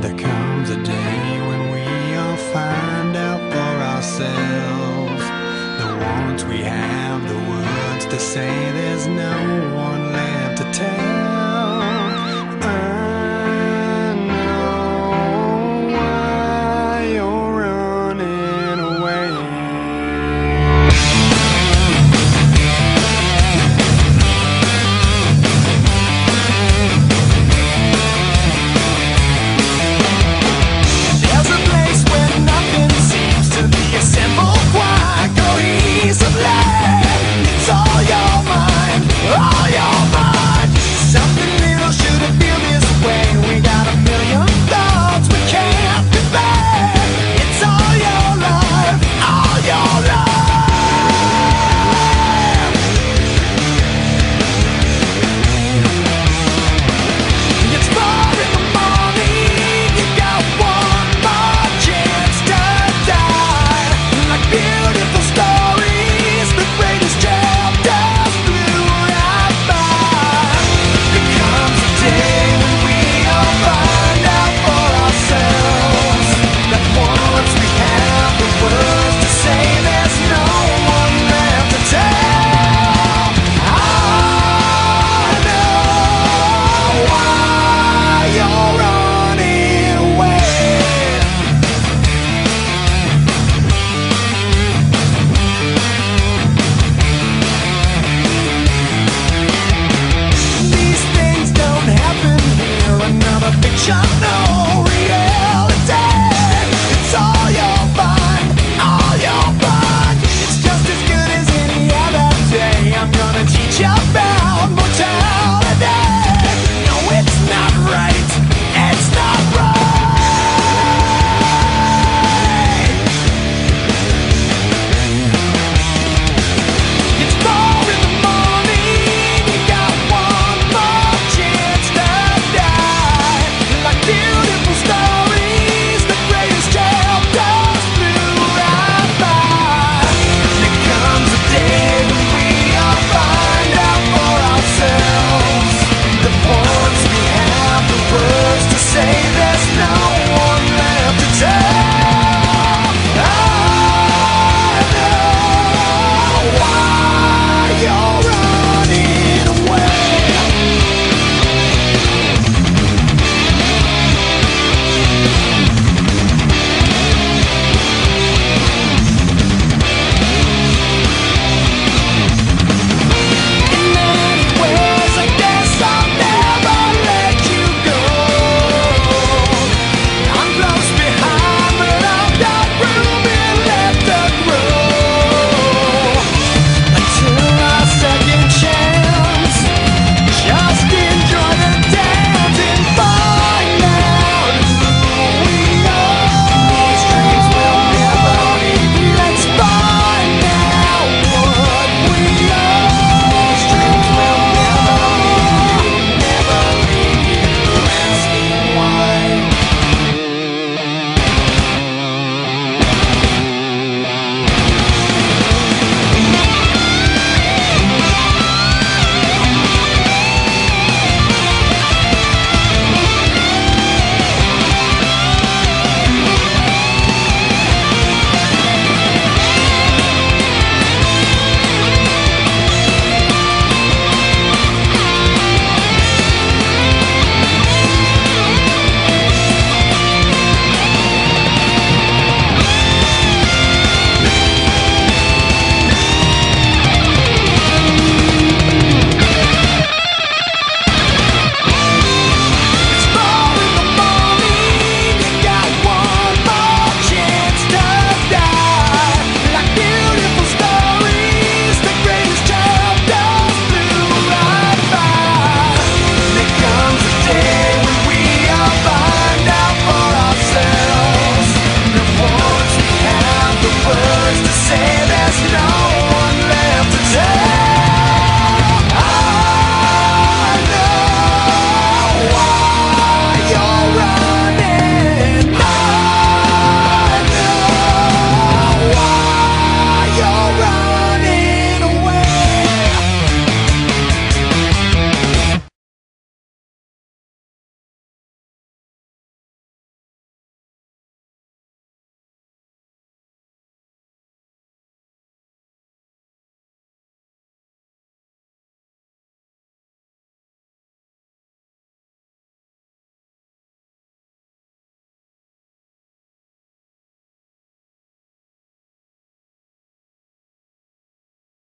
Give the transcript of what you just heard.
There comes a day when we all find out for ourselves the wants we have, the words to say, there's no one left to tell.